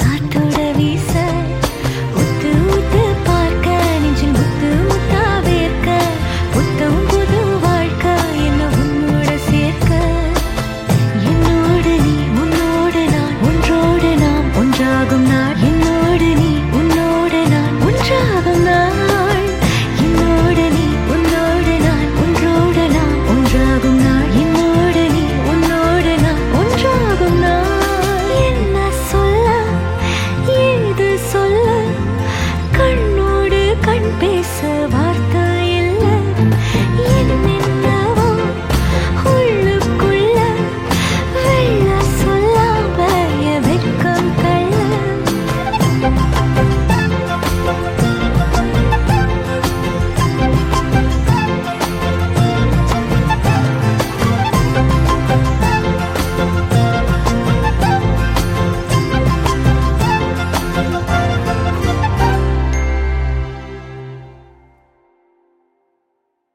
காற்று se va.